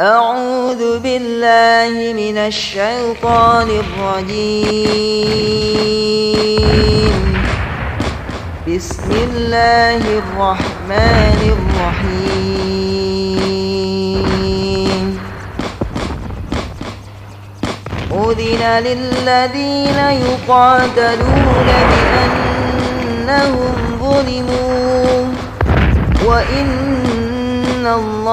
أعوذ بالله من الشيطان الرجيم. بسم الله الرحمن الرحيم. أذن للذين يقاتلون بأنهم ظلموا وإن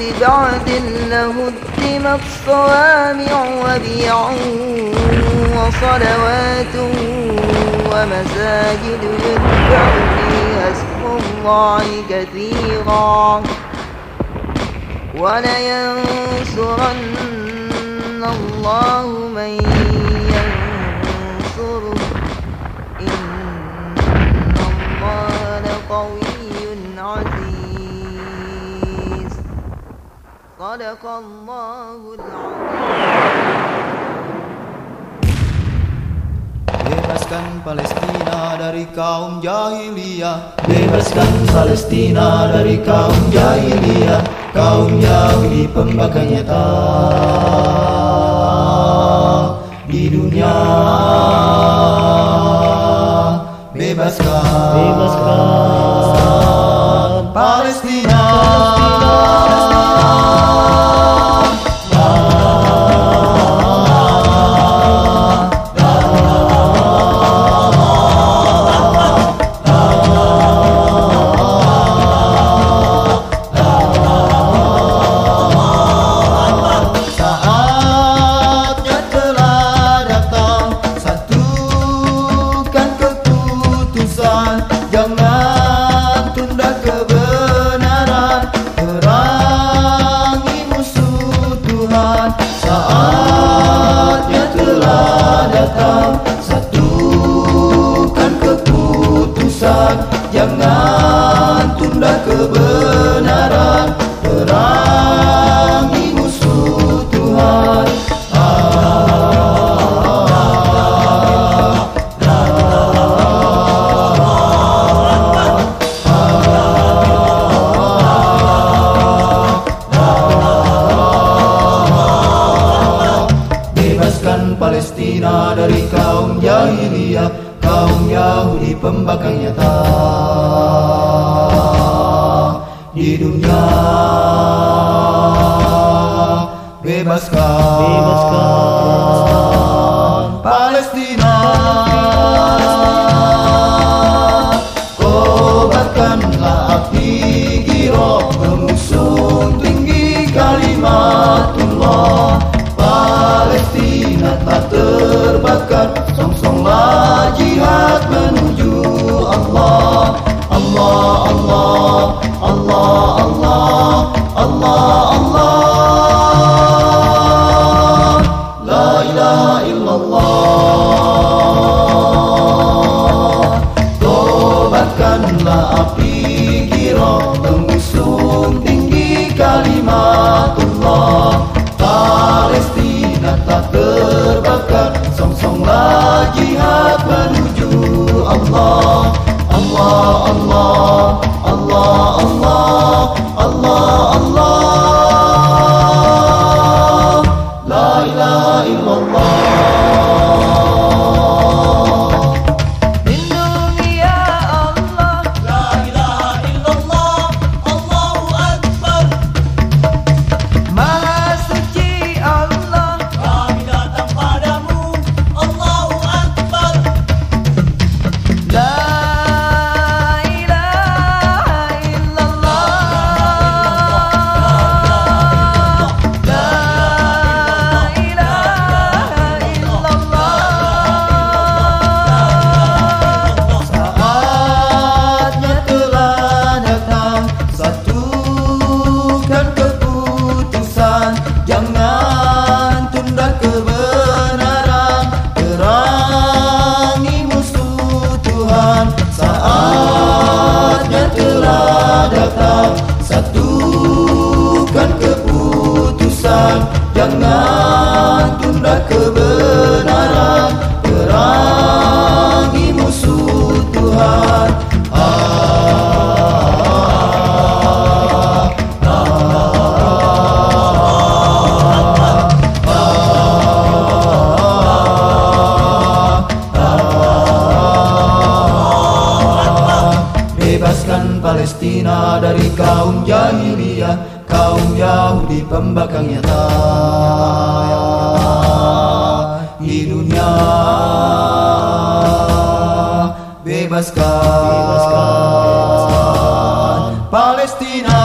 ببعد لهدمت صوامع وبيع وصلوات ومساجد يذكر فيها اسم الله كثيرا. ولينصرن الله من ينصره. إن الله لقوي صدق الله Bebaskan Palestina dari kaum jahiliyah Bebaskan Palestina dari kaum jahiliyah Kaum Yahudi pembakar nyata Natal nyata Di dunia. Bebaskan, Bebaskan. Palestina. Kobarkanlah api girok Mengusung tinggi kalimatullah. Palestina tak terbakar we get all the Palestina dari kaum jahiliyah kaum Yahudi pembakang nyata di dunia bebaskan, bebaskan. Palestina